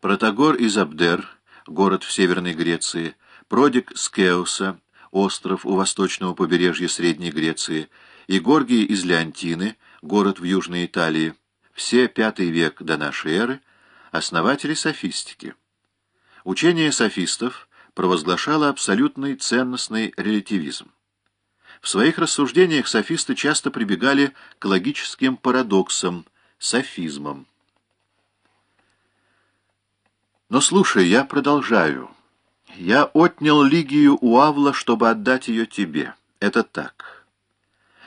Протагор из Абдер, город в Северной Греции, Продик Скеуса, остров у восточного побережья Средней Греции, и Горгий из Леонтины, город в Южной Италии, все пятый век до нашей эры, основатели софистики. Учение софистов провозглашало абсолютный ценностный релятивизм. В своих рассуждениях софисты часто прибегали к логическим парадоксам, софизмам. Но слушай, я продолжаю. Я отнял Лигию у Авла, чтобы отдать ее тебе. Это так.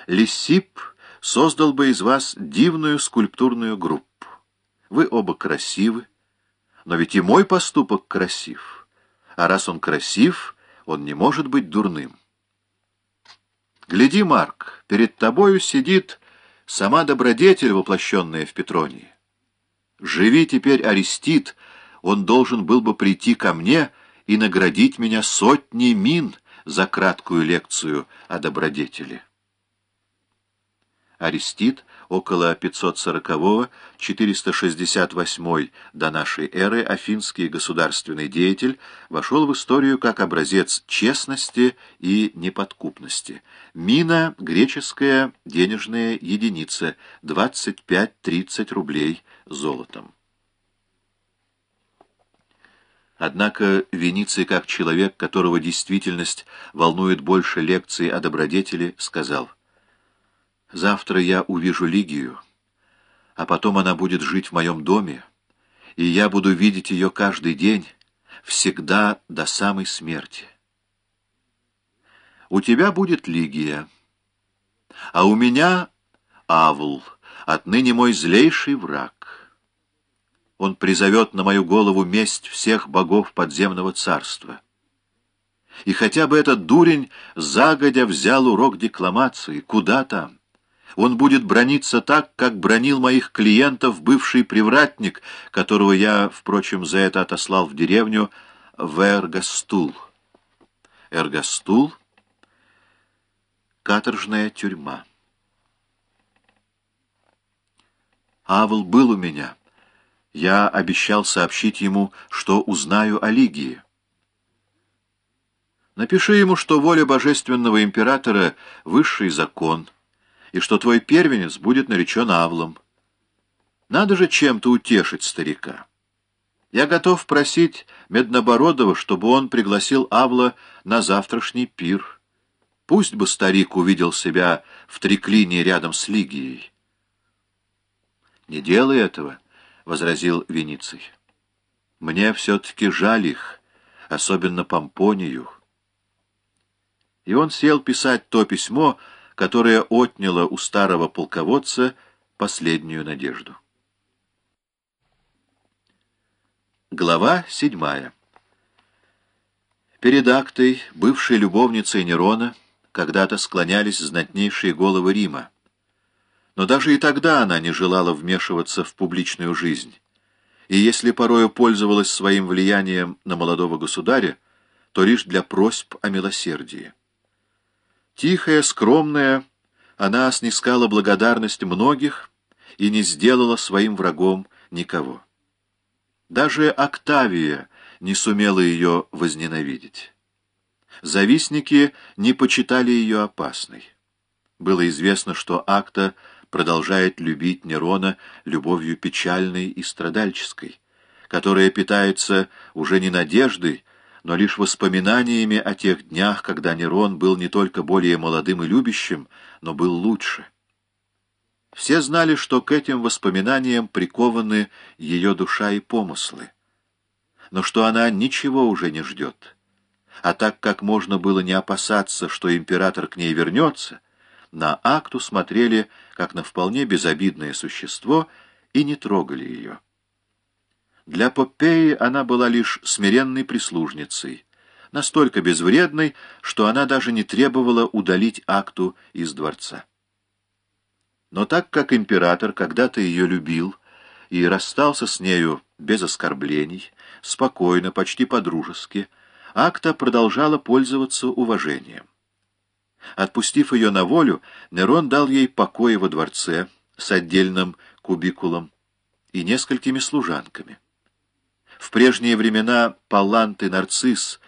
Лисип создал бы из вас дивную скульптурную группу. Вы оба красивы, но ведь и мой поступок красив. А раз он красив, он не может быть дурным. Гляди, Марк, перед тобою сидит сама добродетель, воплощенная в Петронии. Живи теперь Арестит, он должен был бы прийти ко мне и наградить меня сотней мин за краткую лекцию о добродетели. Арестит около 540-468 до нашей эры афинский государственный деятель вошел в историю как образец честности и неподкупности. Мина — греческая денежная единица, 25-30 рублей золотом. Однако Вениций, как человек, которого действительность волнует больше лекций о добродетели, сказал — Завтра я увижу Лигию, а потом она будет жить в моем доме, и я буду видеть ее каждый день, всегда до самой смерти. У тебя будет Лигия, а у меня Авл, отныне мой злейший враг. Он призовет на мою голову месть всех богов подземного царства. И хотя бы этот дурень загодя взял урок декламации, куда там? Он будет брониться так, как бронил моих клиентов бывший привратник, которого я, впрочем, за это отослал в деревню в Эргастул. Эргастул — каторжная тюрьма. Авл был у меня. Я обещал сообщить ему, что узнаю о Лигии. Напиши ему, что воля божественного императора — высший закон — и что твой первенец будет наречен Авлом. Надо же чем-то утешить старика. Я готов просить Меднобородова, чтобы он пригласил Авла на завтрашний пир. Пусть бы старик увидел себя в триклине рядом с Лигией. — Не делай этого, — возразил Вениций. — Мне все-таки жаль их, особенно Помпонию. И он сел писать то письмо, которое отняло у старого полководца последнюю надежду. Глава седьмая Перед актой, бывшей любовницей Нерона, когда-то склонялись знатнейшие головы Рима. Но даже и тогда она не желала вмешиваться в публичную жизнь. И если порою пользовалась своим влиянием на молодого государя, то лишь для просьб о милосердии. Тихая, скромная, она снискала благодарность многих и не сделала своим врагом никого. Даже Октавия не сумела ее возненавидеть. Завистники не почитали ее опасной. Было известно, что Акта продолжает любить Нерона любовью печальной и страдальческой, которая питается уже не надеждой, но лишь воспоминаниями о тех днях, когда Нерон был не только более молодым и любящим, но был лучше. Все знали, что к этим воспоминаниям прикованы ее душа и помыслы, но что она ничего уже не ждет. А так как можно было не опасаться, что император к ней вернется, на акту смотрели как на вполне безобидное существо и не трогали ее. Для Попеи она была лишь смиренной прислужницей, настолько безвредной, что она даже не требовала удалить акту из дворца. Но так как император когда-то ее любил и расстался с нею без оскорблений, спокойно, почти по-дружески, акта продолжала пользоваться уважением. Отпустив ее на волю, Нерон дал ей покои во дворце с отдельным кубикулом и несколькими служанками. прежние времена Паллант и Нарцисс